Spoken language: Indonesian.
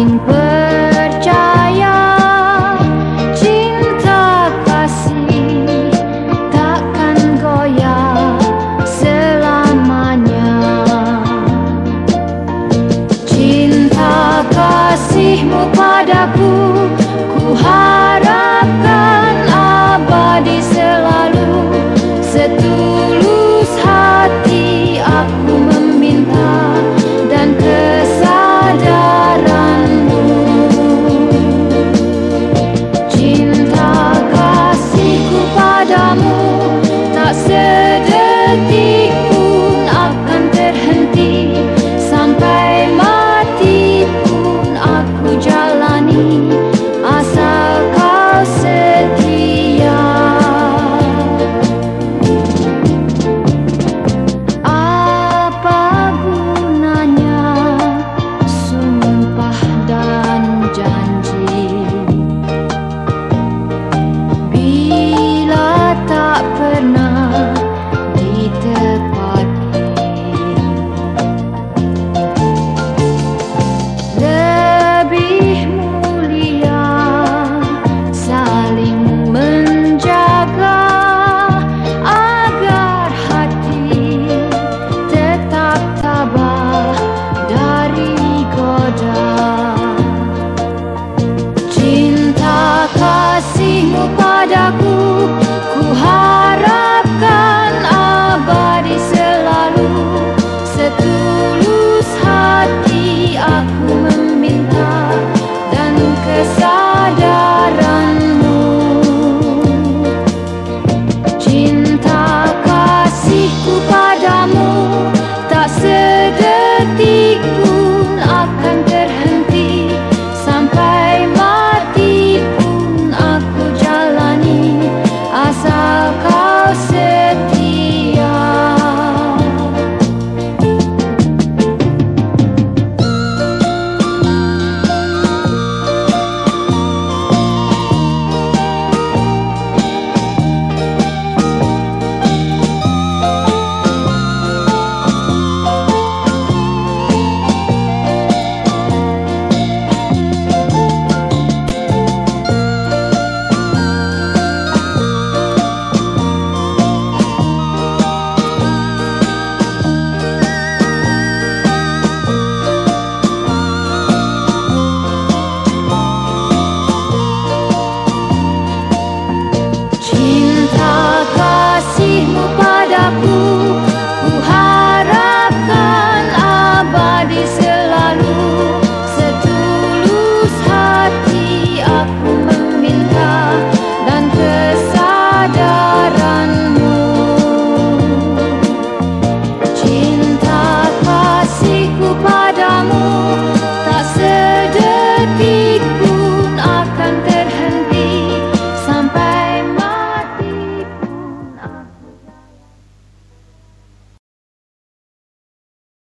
saling percaya cinta kasih takkan goyah selamanya. Cinta kasihmu padaku